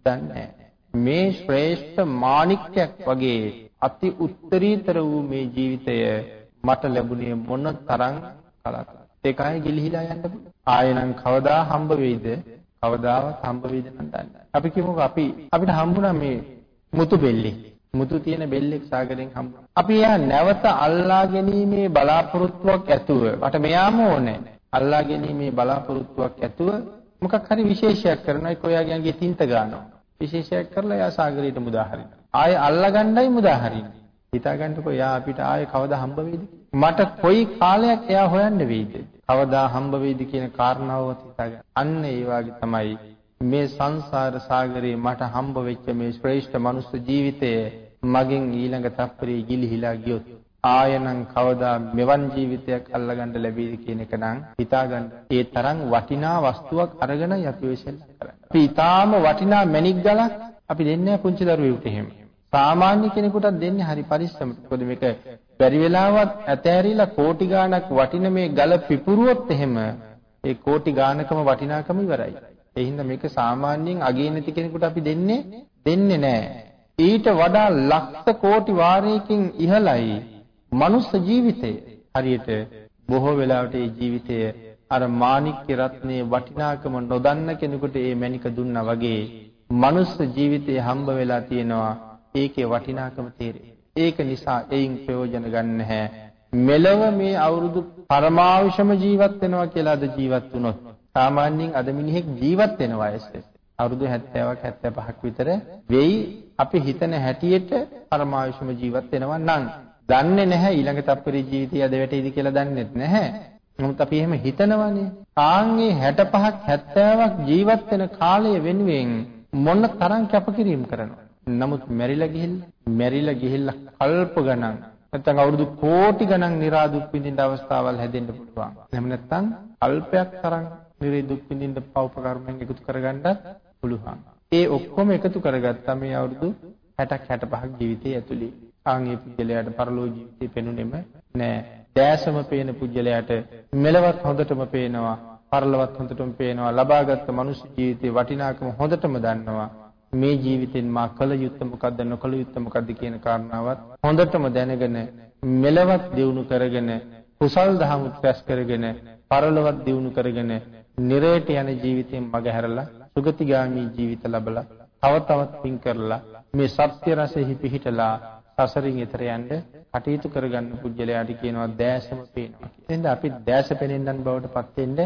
Speaker 1: දන්නේ මේ ශ්‍රේෂ්ඨ මාණික්යක් වගේ අති උත්තරීතර වූ මේ ජීවිතය මට ලැබුණේ මොන තරම් කලක්. ඒකයි ගිලිහිලා යන්න පුළුවන්. ආයෙනම් කවදා හම්බ වෙයිද? කවදාවත් හම්බ වෙයිද නම් දන්නේ අපි කියමුකෝ අපි අපිට හම්බුණා මේ මුතු බෙල්ලේ. මුතු තියෙන බෙල්ලෙක් සාගරෙන් හම්බුණා. අපි එයා නැවත අල්ලා ගැනීමේ බලාපොරොත්තුවක් ඇතුව මට මෙයාම ඕනේ. අල්ලා ගැනීමේ බලාපොරොත්තුවක් ඇතුව මොකක් හරි විශේෂයක් කරනවා ඒක ඔයාගේ තින්ත ගන්නවා. විශේෂයක් කරලා එයා සාගරයට මුදා හරිනවා. ආයේ අල්ලා ගන්නයි මුදා හරින්නේ. හිතා ගන්නකො එයා අපිට ආයේ කවදා හම්බ වෙයිද? මට කොයි කාලයක් එයා හොයන්න වෙයිද? කවදා හම්බ වෙයිද කියන කාරණාව හිතා ගන්න. අන්න ඒ වගේ තමයි මේ සංසාර සාගරේ මට හම්බ වෙච්ච මේ ශ්‍රේෂ්ඨ මනුස්ස ජීවිතය මගෙන් ඊළඟ තප්පරේ ගිලිහිලා ගියොත් ආයනම් කවදා මෙවන් ජීවිතයක් අල්ලගන්න ලැබෙයිද කියන එක නම් හිතාගන්න. ඒ තරම් වටිනා වස්තුවක් අරගෙනයි අපි ඔය සෙල්ලම් කරන්නේ. අපි ඊටාම වටිනා මැණික් ගලක් අපි දෙන්නේ පුංචි දරුවෙකුට එහෙම. සාමාන්‍ය කෙනෙකුටත් දෙන්නේ හරි පරිස්සමට. මොකද මේක බැරි වෙලාවත් ඇතෑරිලා කෝටි ගාණක් වටින මේ ගල පිපුරුවොත් එහෙම ඒ කෝටි ගාණකම වටිනාකම ඉවරයි. ඒ හින්දා මේක සාමාන්‍යයෙන් අගේ නැති කෙනෙකුට අපි දෙන්නේ දෙන්නේ නැහැ. ඊට වඩා ලක්ෂ කෝටි වාරයකින් ඉහළයි මනුස්ස ජීවිතය. හරියට බොහෝ වෙලාවට මේ ජීවිතය අර මාණික්‍ය රත්නයේ වටිනාකම නොදන්න කෙනෙකුට මේ මණික දුන්නා වගේ මනුස්ස ජීවිතේ හම්බ වෙලා තියෙනවා ඒකේ වටිනාකම තේරෙයි. ඒක නිසා එයින් ප්‍රයෝජන ගන්න නැහැ. මෙලව මේ අවුරුදු පරමාවශ්‍යම ජීවත් වෙනවා කියලා අද ජීවත් වුණොත් සාමාන්‍යයෙන් අද මිනිහෙක් ජීවත් වෙන වයස අවුරුදු 70ක් 75ක් විතර වෙයි අපි හිතන හැටියට පරමාවශ්‍යම ජීවත් වෙනවා නම් දන්නේ නැහැ ඊළඟ තප්පරේ ජීවිතය අද වැටෙයිද කියලා දන්නේ නැහැ. නමුත් අපි එහෙම හිතනවානේ. ආන්ගේ 65ක් 70ක් ජීවත් වෙන කාලය වෙනුවෙන් මොන තරම් කැපකිරීම කරනවද? නමුත් මැරිලා ගිහිල්ලා මැරිලා ගිහිල්ලා කල්ප ගණන් නැත්නම් අවුරුදු කෝටි ගණන් නිරා දුක් විඳින්න අවස්ථාවල් හැදෙන්න පුළුවන්. එහෙම නැත්නම් අල්පයක් තරම් නිරේ දුක් විඳින්න පවුපකර්මෙන් එකතු කරගන්නත් පුළුවන්. ඒ ඔක්කොම එකතු කරගත්තා මේ අවුරුදු 60ක් 65ක් ජීවිතයේ ඇතුළේ. ආන්ගේ පුජ්‍යලයට පරලෝ ජීවිතේ පෙනුනේම නෑ. දැසම පේන පුජ්‍යලයට මෙලවත් හොඳටම පේනවා. පරලවත් හොඳටම පේනවා. ලබාගත් මනුෂ්‍ය ජීවිතේ වටිනාකම හොඳටම දන්නවා. මේ ජීවිතෙන් මා කළ යුත්තේ මොකද්ද නොකළ යුත්තේ මොකද්ද කියන කාරණාවත් හොඳටම දැනගෙන මෙලවත් දියුණු කරගෙන කුසල් දහමුත් රැස් කරගෙන පරලොවත් දියුණු කරගෙන නිරේට යන ජීවිතයෙන් මගහැරලා සුගතිගාමී ජීවිත ලබලා තව තවත් පින් කරලා මේ සත්‍ය රසෙහි පිහිටලා සසරින් එතර යන්න කටයුතු කරගන්න පුජ්‍යලයාට කියනවා දැසම පේනවා. එහෙනම් අපි දැස පෙනෙන්නන් බවට පත් වෙන්න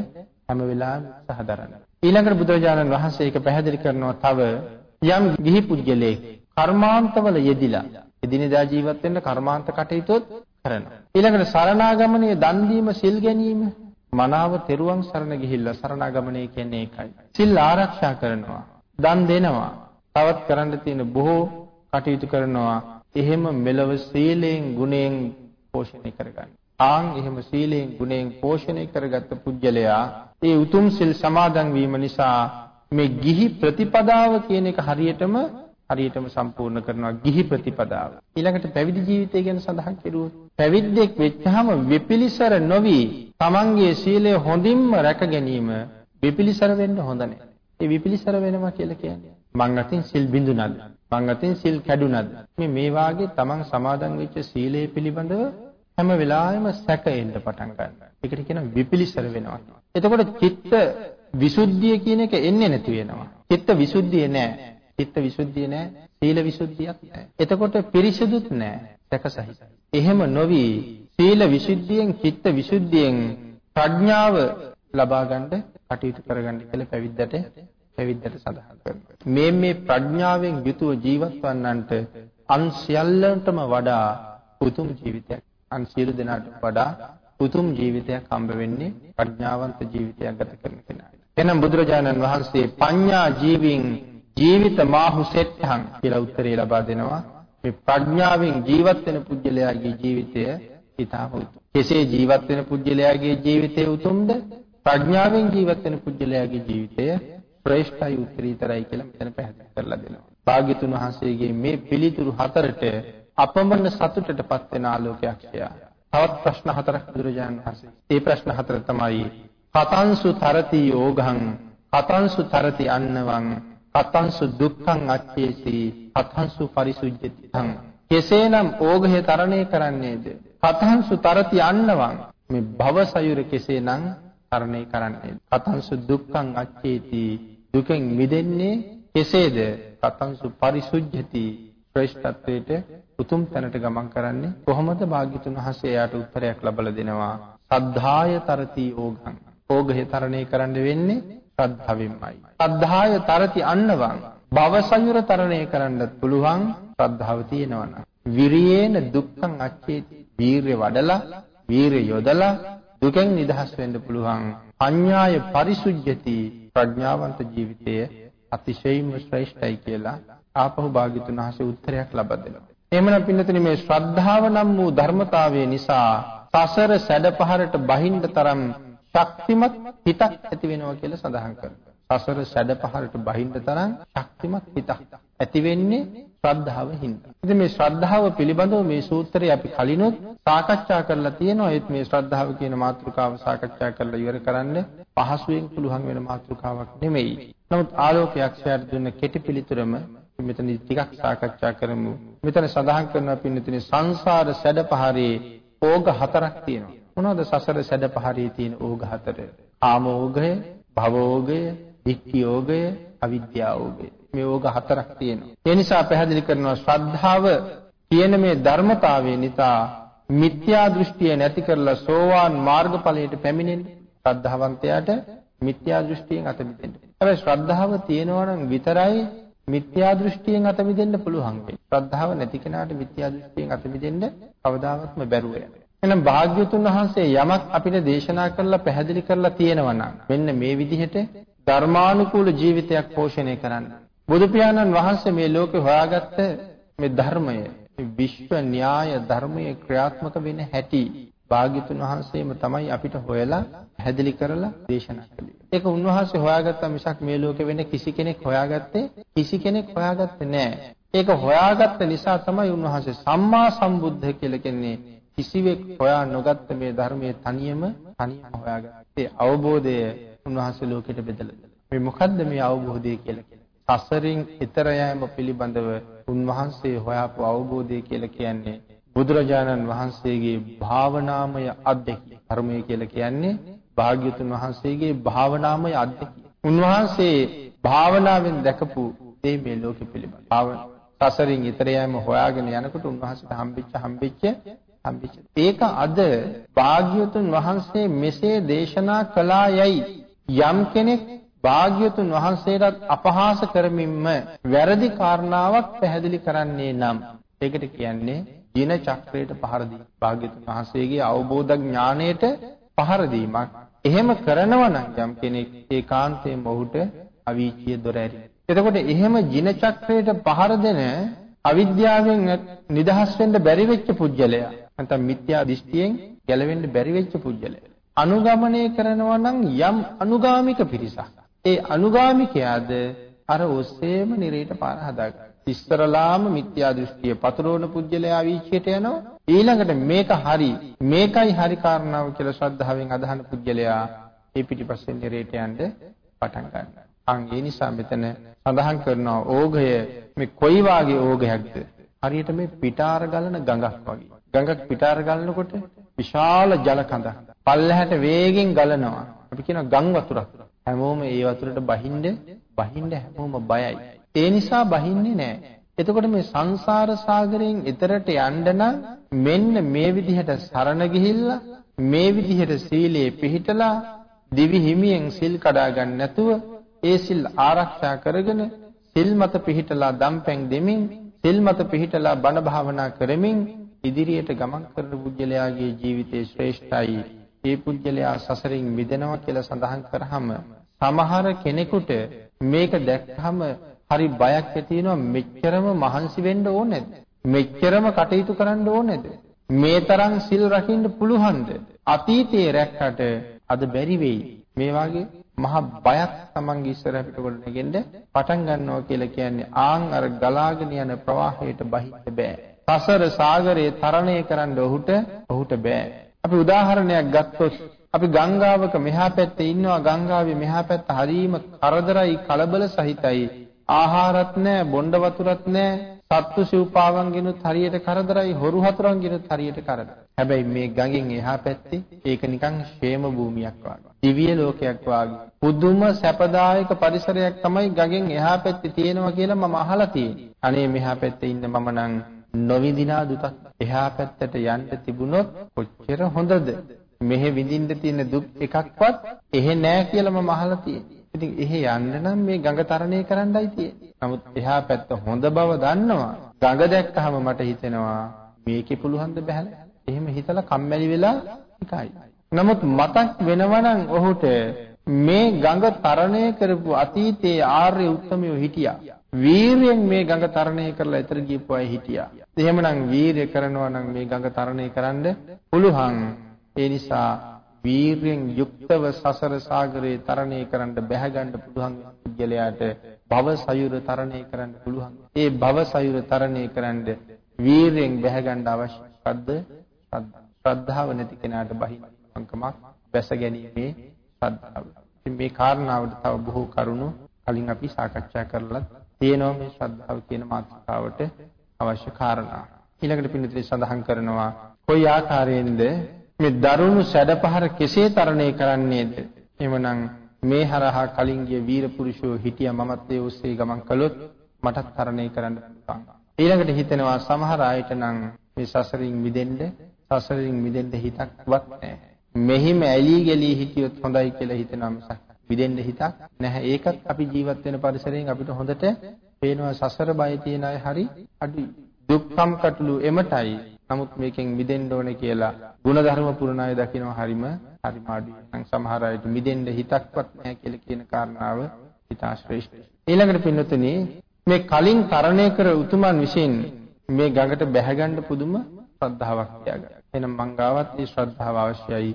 Speaker 1: හැම වෙලාවෙම උත්සාහ දරන්න. ඊළඟට බුදුරජාණන් වහන්සේ ඒක පැහැදිලි කරනවා තව යම් ගිහි පුජ්‍යලේ කර්මාන්තවල යෙදිලා එදිනෙදා ජීවත් වෙන්න කර්මාන්ත කටයුතුත් කරනවා. ඊළඟට සරණාගමනයේ දන් දීම සිල් ගැනීම මනාව තෙරුවන් සරණ ගිහිල්ලා සරණාගමනය කියන්නේ ඒකයි. සිල් ආරක්ෂා කරනවා. දන් දෙනවා. තවත් කරන්න තියෙන බොහෝ කටයුතු කරනවා. එහෙම මෙලව සීලයෙන් ගුණයෙන් පෝෂණය කරගන්න. ආන් එහෙම සීලයෙන් ගුණයෙන් පෝෂණය කරගත්ත පුජ්‍යලයා ඒ උතුම් සිල් සමාදන් වීම නිසා මේ ගිහි ප්‍රතිපදාව කියන එක හරියටම හරියටම සම්පූර්ණ කරනවා ගිහි ප්‍රතිපදාව. ඊළඟට පැවිදි ජීවිතය ගැන සඳහන් කෙරුවොත් පැවිද්දෙක් වෙච්චාම විපිලිසර නොවි තමන්ගේ සීලය හොඳින්ම රැක ගැනීම විපිලිසර වෙන්න හොඳ නැහැ. ඒ විපිලිසර වෙනවා කියලා කියන්නේ මං අතින් සිල් බිඳුනද මං අතින් සිල් කැඩුනද මේ මේ වාගේ තමන් සමාදන් වෙච්ච සීලය පිළිබඳව හැම වෙලාවෙම සැකෙන්න පටන් ගන්නවා. ඒකට කියනවා විපිලිසර වෙනවා. එතකොට චිත්ත විසුද්ධිය කියන එක එන්නේ නැති වෙනවා. චිත්ත විසුද්ධිය නෑ. චිත්ත විසුද්ධිය නෑ. සීල විසුද්ධියක් නෑ. එතකොට පිරිසිදුත් නෑ. සැකසහිත. එහෙම නොවි සීල විසුද්ධියෙන් චිත්ත විසුද්ධියෙන් ප්‍රඥාව ලබා ගන්න කටයුතු කරගන්න කියලා පැවිද්දට පැවිද්දට සඳහන් කරනවා. මේ මේ ප්‍රඥාවෙන් යුතුව ජීවත් වන්නන්ට අන් සියල්ලන්ටම වඩා උතුම් ජීවිතයක් අන් සියලු දෙනාට වඩා උතුම් ජීවිතයක් හම්බ වෙන්නේ ප්‍රඥාවන්ත ජීවිතයක් ගත කරන කෙනාට. එහෙනම් බුදුරජාණන් වහන්සේ පඤ්ඤා ජීවින් ජීවිත මාහු සෙට්ටං කියලා උත්තරේ ලබා දෙනවා. මේ ප්‍රඥාවෙන් ජීවත් වෙන පුජ්‍යලයාගේ ජීවිතය ඊටම උතුම්. කෙසේ ජීවත් වෙන පුජ්‍යලයාගේ ජීවිතය උතුම්ද? ප්‍රඥාවෙන් ජීවත් වෙන පුජ්‍යලයාගේ ජීවිතය ශ්‍රේෂ්ඨයි උත්තරීතරයි කියලා මෙතන පැහැදිලි කරලා දෙනවා. භාග්‍යතුන් වහන්සේගේ මේ පිළිතුරු හතරට අපමණ සතුටටපත් වෙන ආලෝකයක් ශයා. තවත් ප්‍රශ්න හතරක් බුදුරජාණන් වහන්සේ. ඒ ප්‍රශ්න හතර තමයි කතංසු තරති යෝගං කතංසු තරති අන්නවං කතංසු දුක්ඛං අච්චේසි කතංසු පරිසුජ්ජති තං කෙසේනම් ඕඝය තරණය කරන්නේද? කතංසු තරති අන්නවං. මේ භවසයුර කෙසේනම් තරණය කරන්නේද? කතංසු දුක්ඛං අච්චේති දුකෙන් මිදෙන්නේ කෙසේද? කතංසු පරිසුජ්ජති ශ්‍රේෂ්ඨත්වයට උතුම් තැනට ගමන් කරන්නේ කොහොමද? භාග්‍යතුන් වහන්සේ යාට උත්තරයක් ලබලා දෙනවා. සද්ධාය තරති ඕගං ඕගය තරණය කරන්න වෙන්නේ ශ්‍රද්ධාවෙන්මයි. සද්ධාය තරති අන්නවං. භවසයුර තරණය කරන්නත් පුළුවන් ශ්‍රද්ධාව තියෙනවනම්. විරියේන දුක්ඛං අච්චේති වීරය වඩලා වීරය යොදලා දුකෙන් නිදහස් වෙන්න පුළුවන් අඤ්ඤාය පරිසුජ්ජති ප්‍රඥාවන්ත ජීවිතය අතිශයින්ම ශ්‍රේෂ්ඨයි කියලා ආපහු භාග්‍යතුන් වහන්සේ උත්තරයක් ලබා දෙනවා. එහෙමනම් පින්නතුනි මේ ශ්‍රද්ධාව නම් වූ ධර්මතාවය නිසා සසර සැඩපහරට බහින්න තරම් ශක්තිමත් හිතක් ඇති වෙනවා කියලා සඳහන් කරනවා. සසර සැඩපහරට බහින්න තරම් ශක්තිමත් හිතක් ඇති වෙන්නේ ශ්‍රද්ධාව හින්දා. ඉතින් මේ ශ්‍රද්ධාව පිළිබඳව මේ සූත්‍රය අපි කලිනුත් සාකච්ඡා කරලා තියෙනවා. ඒත් මේ ශ්‍රද්ධාව කියන මාතෘකාව සාකච්ඡා කරලා ඉවර කරන්න පහසුවෙන් පුළුවන් වෙන මාතෘකාවක් නෙමෙයි. නමුත් ආලෝකයක්ෂයට දුන්න කෙටි පිළිතුරම මෙතන ටිකක් සාකච්ඡා කරමු. මෙතන සඳහන් කරනවා පින්නතුනි සංසාර සැඩපහරේ ඕග හතරක් තියෙනවා. මොනවද සසර සැඩපහරේ තියෙන ඕග හතර? කාමෝගය, භවෝගය, දික්ඛියෝගය, අවිද්‍යාවෝගය. මේ ඕග හතරක් තියෙනවා. ඒ නිසා පැහැදිලි කරනවා ශ්‍රද්ධාව කියන මේ ධර්මතාවය නිසා මිත්‍යා දෘෂ්ටිය නැති කරලා සෝවාන් මාර්ගඵලයට පැමිණෙන්න ශ්‍රද්ධාවන්තයාට මිත්‍යා දෘෂ්ටියෙන් අත මිදෙන්න. හැබැයි ශ්‍රද්ධාව තියෙනවා නම් විතරයි මිත්‍යා දෘෂ්ටියෙන් අත මිදෙන්න පුළුවන් වෙන්නේ. ශ්‍රද්ධාව නැති කෙනාට මිත්‍යා දෘෂ්ටියෙන් අත මිදෙන්න කවදාවත්ම බැරුව යනවා. එහෙනම් භාග්‍යතුන් වහන්සේ යමක් අපිට දේශනා කරලා පැහැදිලි කරලා තියෙනවා නම් මෙන්න මේ විදිහට ධර්මානුකූල ජීවිතයක් පෝෂණය කරන්න. බුදු පියාණන් වහන්සේ මේ ලෝකේ හොයාගත්ත මේ ධර්මය විශ්ව න්‍යාය ධර්මයේ ක්‍රියාත්මක වෙන හැටි භාග්‍යතුන් වහන්සේම තමයි අපිට හොයලා පැහැදිලි කරලා දේශනා කළේ. ඒක උන්වහන්සේ හොයාගත්තා මිසක් මේ ලෝකෙ වෙන කිසි කෙනෙක් හොයාගත්තේ කිසි කෙනෙක් හොයාගත්තේ නැහැ. ඒක හොයාගත්ත නිසා තමයි උන්වහන්සේ සම්මා සම්බුද්ධ කියලා කියන්නේ කිසිවෙක් හොයා නොගත්ත මේ ධර්මයේ තනියම තනියම හොයාගත්තේ අවබෝධය උන්වහන්සේ ලෝකෙට බෙදලා. මේ මොකද්ද මේ අවබෝධය කියලා කියන්නේ? සසරින් ඈතර යෑම පිළිබඳව උන්වහන්සේ හොයාපු අවබෝධය කියලා කියන්නේ බුදුරජාණන් වහන්සේගේ භාවනාමය අධ්‍යක්ෂ ධර්මය කියලා කියන්නේ භාග්‍යතුන් වහන්සේගේ භාවනාමය අධ්‍යක්ෂ. උන්වහන්සේ භාවනාවෙන් දැකපු දේ මේ ලෝකෙ පිළිබඳ. සසරින් ඈතර යෑම හොයාගෙන යනකොට උන්වහන්සේට හම්බෙච්ච හම්බෙච්ච හම්බෙච්ච. ඒක අද භාග්‍යතුන් වහන්සේ මෙසේ දේශනා කළා යයි යම් කෙනෙක් භාග්‍යතුන් වහන්සේටත් අපහාස කරමින්ම වැරදි කාරණාවක් පැහැදිලි කරන්නේ නම් ඒකට කියන්නේ දින චක්‍රයට පහර දීම. භාග්‍යතුන් වහන්සේගේ අවබෝධ ඥාණයට පහර දීමක්. එහෙම කරනවා නම් යම් කෙනෙක් ඒකාන්තයෙන් ඔහුට අවීචිය දොර ඇරි. එතකොට එහෙම ජින චක්‍රයට පහර දෙන අවිද්‍යාවෙන් නිදහස් වෙන්න බැරි වෙච්ච පුජ්‍යලයා නැත්නම් මිත්‍යා දෘෂ්ටියෙන් ගැලවෙන්න බැරි වෙච්ච පුජ්‍යලයා අනුගමනය කරනවා නම් යම් අනුගාමික පිරිසක් ඒ අනුගාමිකයාද අර ඔස්සේම නිරේට පාර හදාගන්න. ඉස්තරලාම මිත්‍යා දෘෂ්ටිය පතරෝණ පුජ්‍යලයා වීචයට යනවා. ඊළඟට මේක හරි මේකයි හරි කාරණාව කියලා ශ්‍රද්ධාවෙන් අදහන පුජ්‍යලයා ඒ පිටිපස්සෙන් නිරේට යන්න පටන් ගන්නවා. අන් ඒ නිසා මෙතන සඳහන් කරනවා ඕඝය මේ කොයි වාගේ ඕඝයක්ද? හරියට මේ පිටාර ගලන ගඟක් වගේ. ගඟක් පිටාර ගලනකොට විශාල ජල කඳක් පල්ලහැට වේගෙන් ගලනවා. අපි කියනවා ගම් වතුරක්. හැමෝම ඒ වතුරට බහින්න බහින්න හැමෝම බයයි. ඒ නිසා බහින්නේ නැහැ. එතකොට මේ සංසාර සාගරයෙන් එතරට යන්න නම් මෙන්න මේ විදිහට සරණ ගිහිල්ලා මේ විදිහට සීලයේ පිහිටලා දිවි හිමියෙන් සිල් කඩා ගන්න නැතුව ඒ සිල් ආරක්ෂා කරගෙන සිල් මත පිහිටලා දම්පැන් දෙමින් සිල් මත පිහිටලා බණ භාවනා කරමින් ඉදිරියට ගමන් කරන පුජ්‍යලයාගේ ජීවිතේ ශ්‍රේෂ්ඨයි. ඒ පුජ්‍යලයා සසරින් මිදෙනවා කියලා සඳහන් කරාම සමහර කෙනෙකුට මේක දැක්කම හරි බයක් ඇති වෙනවා මෙච්චරම මහන්සි වෙන්න ඕනේද? මෙච්චරම කටයුතු කරන්න ඕනේද? මේ තරම් සිල් රකින්න පුළුවන්ද? අතීතයේ රැක්කට අද බැරි වෙයි. මේ වගේ මහ බයක් Tamange ඉස්සරහට ගොඩනගෙන්න පටන් ගන්නවා කියලා කියන්නේ ආන් අර ගලාගෙන යන ප්‍රවාහයට බහින්න බෑ. සසර සාගරේ තරණය කරන්න ඔහුට ඔහුට බෑ. අපි උදාහරණයක් ගත්තොත් අපි ගංගාවක මෙහා පැත්තේ ඉන්නවා ගංගාවේ මෙහා පැත්ත හරීම කරදරයි කලබල සහිතයි. ආහාරත් නැහැ, බොණ්ඩ වතුරත් නැහැ. සත්තු සිව්පාවන්ගෙනුත් හරියට කරදරයි, හොරු හතුරන්ගෙනුත් හරියට කරදරයි. හැබැයි මේ ගඟෙන් එහා පැත්තේ ඒක නිකන් ෂේම භූමියක් වගේ. දිව්‍ය ලෝකයක් වගේ. පුදුම සැපදායක පරිසරයක් තමයි ගඟෙන් එහා පැත්තේ තියෙනවා කියලා මම අහලා තියෙන්නේ. අනේ මෙහා පැත්තේ ඉන්න මම නම් නොවිඳිනා දුකක් එහා පැත්තට යන්න තිබුණොත් කොච්චර හොඳද මෙහෙ විඳින්න තියෙන දුක් එකක්වත් එහෙ නෑ කියලා මම අහලා තියෙනවා. ඉතින් එහෙ යන්න නම් මේ ගඟ තරණය කරන්නයි තියෙන්නේ. නමුත් එහා පැත්ත හොඳ බව දන්නවා. ගඟ දැක්කහම මට හිතෙනවා මේකේ පුළුවන් ද බහැලා. එහෙම හිතලා කම්මැලි වෙලා එකයි. නමුත් මතක් වෙනවා නම් ඔහුට මේ ගඟ තරණය කරපු අතීතයේ ආර්ය උත්තමයෝ හිටියා. වීරියෙන් මේ ගඟ තරණය කරලා ඊතර ගියපු අය හිටියා. එහෙමනම් වීරිය කරනවා නම් මේ ගඟ තරණය කරන්න පුළුවන්. ඒ නිසා වීරියෙන් යුක්තව සසර සාගරේ තරණය කරන්න බැහැ ගන්න පුළුවන් පුද්ගලයාට භව සයුර තරණය කරන්න පුළුවන්. ඒ භව සයුර තරණය කරන්න වීරියෙන් බැහැ ගන්න අවශ්‍ය ශ්‍රද්ධ ශ්‍රද්ධාව නැති කෙනාට බහින්කමක් බැස ගැනීමේ ශ්‍රද්ධාව. ඉතින් මේ කාරණාවට තව බොහෝ කරුණු කලින් අපි සාකච්ඡා කරලා තියෙනවා මේ ශ්‍රද්ධාව කියන මාතෘකාවට අවශ්‍ය කාරණා. ඊළඟට පින්නතේ සඳහන් කරනවා කොයි ආකාරයෙන්ද මේ දරුණු සැඩපහර කෙසේ තරණය කරන්නේද? එhmenan මේ හරහා කලින් ගිය වීර පුරුෂයෝ හිටියා මමත් ඒ ඔස්සේ ගමන් කළොත් මටත් තරණය කරන්න පුළුවන්. ඊළඟට හිතෙනවා සමහර අයට නම් මේ සසරින් මිදෙන්න සසරින් මිදෙන්න හිතක්වත් නැහැ. මෙහිම ඇලී ගලී හිටියොත් හොඳයි කියලා හිතනවා මිසක් මිදෙන්න හිතක් නැහැ. ඒකත් අපි ජීවත් වෙන පරිසරයෙන් අපිට හොඳට පේනවා සසර බය තියන අය හරි අඩුයි. දුක්ඛම් කටළු එමටයි. නමුත් මේකෙන් මිදෙන්න ඕනේ කියලා ಗುಣධර්ම පුරණ අය දකිනවා හරිම හරිම අඩුයි. නම් සමහර අයට මිදෙන්න හිතක්වත් නැහැ කියලා කියන කාරණාව ඉතා ශ්‍රේෂ්ඨයි. ඊළඟට පින්නතුනි මේ කලින් තරණය කර උතුමන් විසින් මේ ගඟට බැහැගන්න පුදුම ශ්‍රද්ධාවක් තියාගන්න. එහෙනම් මං ගාවත් මේ ශ්‍රද්ධාව අවශ්‍යයි.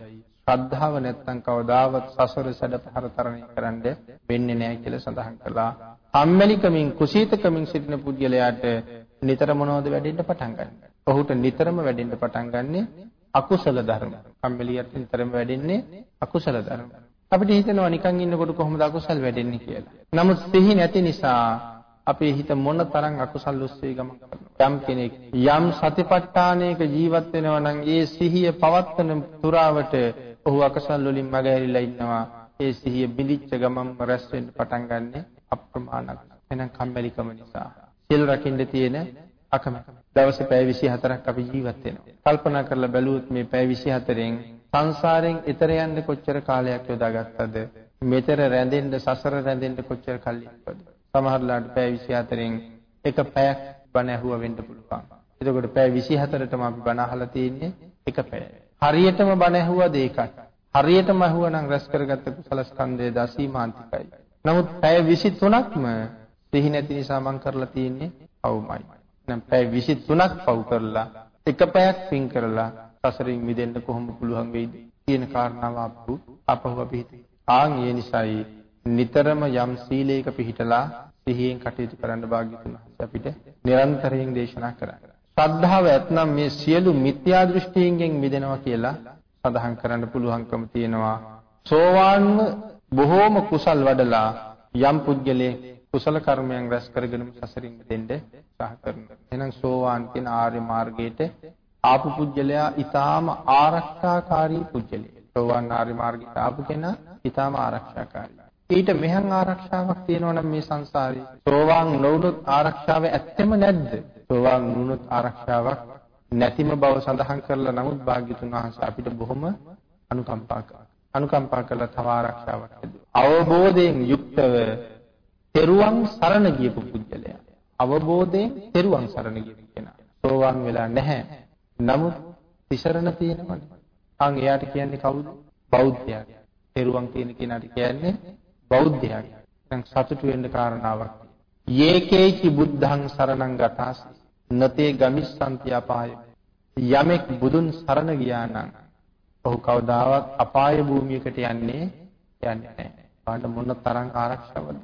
Speaker 1: ශ්‍රද්ධාව නැත්තම් කවදාවත් සසර සැඩපහර තරණය කරන්න වෙන්නේ නැහැ කියලා සඳහන් කළා. කම්මැලිකමින් කුසීතකමින් සිටින පුද්ගලයාට නිතර මොනවද වැඩෙන්න පටන් ගන්න. ඔහුට නිතරම වැඩෙන්න පටන් ගන්නේ අකුසල ධර්ම. කම්මැලියට නිතරම වැඩෙන්නේ අකුසල ධර්ම. අපිට හිතෙනවා නිකන් ඉන්නකොට කොහොමද අකුසල් වැඩෙන්නේ කියලා. නමුත් සිහි නැති නිසා අපේ හිත මොන තරම් අකුසල් ඔස්සේ ගමන් කරනවා. යම් කෙනෙක් යම් සතිපට්ඨානයක ජීවත් වෙනවා නම් ඒ සිහිය පවත්තන තුරාවට ඔහු අකුසල් වලින් මගහැරිලා ඉන්නවා. ඒ සිහිය බිඳිච්ච ගමන්ම රැස් වෙන්න පටන් ගන්නෙ අප්‍රමාණක්. එහෙනම් කම්මැලිකම නිසා. සිල් රකින්න තියෙන අකමැත්ත. දවසේ පැය 24ක් අපි ජීවත් වෙනවා. කල්පනා කරලා බැලුවොත් මේ පැය 24න් සංසාරයෙන් එතර යන්න කොච්චර කාලයක් යොදාගත්තද? මෙතර රැඳෙන්න සසර රැඳෙන්න කොච්චර කල්ලියක්ද? සමහරලාට පැය 24න් එක පැයක් බණ ඇහුවා වෙන්න පුළුවන්. එතකොට පැය 24ටම අපි බණ අහලා තියෙන්නේ එක පැයයි. හරියටම බණ ඇහුවද ඒකයි. හරියටම ඇහුවා නම් රැස් කරගත්ත කුසල ස්කන්ධය දසීමාන්තිකයි. නමුත් පැය 23ක්ම සිහි නැති නිසා මම කරලා තියෙන්නේ අවුමයි. නම් පැය 23ක් පව් කරලා එක පැයක් පින් කරලා සසරින් මිදෙන්න කොහොම පුළුවන් වෙයිද කියන කාරණාව අපු අපහුව අපි හිතේ. ආන් ඒ නිසායි නිතරම යම් සීලයක පිහිටලා සිහියෙන් කටයුතු කරන්න භාග්‍යතුන් වහන්සේ අපිට නිරන්තරයෙන් දේශනා කරා. ශ්‍රද්ධාව ඇත්නම් මේ සියලු මිත්‍යා දෘෂ්ටීන්ගෙන් මිදෙනවා කියලා සඳහන් කරන්න පුළුවන්කම තියෙනවා. සෝවාන්ව බොහෝම කුසල් වඩලා යම් පුද්ගලයෙක් කුසල කර්මයන් රැස් කරගෙන සසරින් මිදෙන්න උත්සාහ කරනවා. එහෙනම් සෝවාන් කියන ආර්ය මාර්ගයට ආපු පුජ්‍යලයා ඊටාම ආරක්ෂාකාරී පුජ්‍යලයා. සෝවාන් ආර්ය මාර්ගයට ආපු කෙනා ඊටාම ආරක්ෂාකාරී. ඊට මෙහන් ආරක්ෂාවක් තියෙනවා නම් මේ සංසාරේ සෝවාන් නොවුනොත් ආරක්ෂාව ඇත්තෙම නැද්ද? සෝවාන් වුණොත් ආරක්ෂාවක් නැතිම බව සඳහන් කරලා නමුත් භාග්‍යතුන් වහන්සේ අපිට බොහොම අනුකම්පා කරා. අනුකම්පා කළා තව ආරක්ෂාවක් අවබෝධයෙන් යුක්තව තෙරුවන් සරණ ගියපු පුද්ගලයා. අවබෝධයෙන් තෙරුවන් සරණ ගියපු කෙනා. සෝවාන් වෙලා නැහැ. නමුත් තිසරණ තියෙනවනේ. අන් එයාට කියන්නේ කවුද? බෞද්ධයා. තෙරුවන් කියන කෙනාට කියන්නේ බෞද්ධයා. දැන් සතුටු වෙන්න කාරණාවක්. යේකේචි බුද්ධං සරණං ගතාසි නතේ ගමිස්සන්ති අපාය. යමෙක් බුදුන් සරණ ගියා නම් ඔහු කවදාවත් අපාය භූමියකට යන්නේ යන්නේ නැහැ. පාඩ මොන තරම් ආරක්ෂාවද?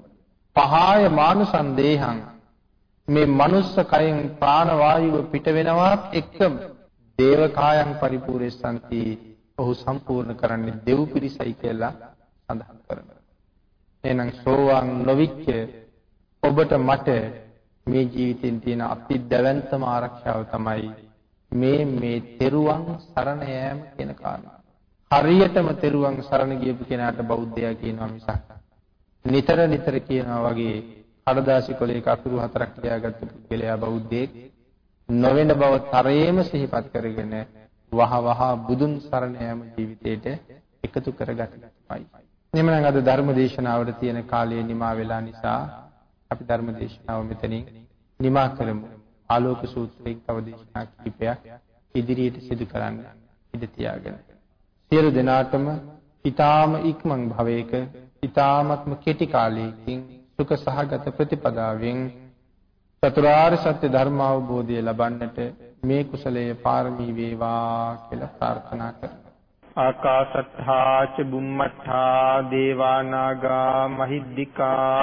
Speaker 1: පහාය මානුසන් දේහං මේ මනුස්ස කයෙන් ප්‍රාණ වායුව පිට වෙනවත් එක්කම දේව කායං පරිපූර්ණසන්ති ඔහු සම්පූර්ණ කරන්නේ දෙව් පිරිසයි කියලා සඳහන් කරනවා. එහෙනම් සෝවාන් නොවිච්ච ඔබට මට මේ ජීවිතෙන් තියෙන අති දැවැන්තම ආරක්ෂාව තමයි මේ මේ තෙරුවන් සරණ යෑම කියන කාරණා. හරියටම තෙරුවන් සරණ ගියපු කෙනාට බෞද්ධයා කියනවා මිසක් නිතර නිතර කියනවා වගේ කඩදාසි කොලයක අකුරු හතරක් ලියාගත්තු පුද්ගලයා බෞද්ධයෙක් නොවන බව තරයේම සිහිපත් කරගෙන වහ වහ බුදුන් සරණ යාම ජීවිතේට එකතු කරගන්නයි. එhmenan අද ධර්ම දේශනාවට තියෙන කාලය නිමා වෙලා නිසා අපි ධර්ම දේශනාව මෙතනින් නිමා කරමු. ආලෝක සූත්‍රයෙන් තව දේශනා කිහිපයක් ඉදිරියට සිදු කරන්න ඉඩ තියාගෙන. සියලු දෙනාටම
Speaker 3: ඊ타ම ඉක්මන් භවයක ඊ타මත්ම කෙටි කාලයකින් සුඛ සහගත ප්‍රතිපදාවෙන් චතුරාර්ය සත්‍ය ධර්ම අවබෝධය ලබන්නට මේ කුසලයේ පාරමී වේවා කියලා ප්‍රාර්ථනා කරනවා.
Speaker 1: ආකාශත්තා ච බුම්මත්තා දේවානාගා මහිද්దికා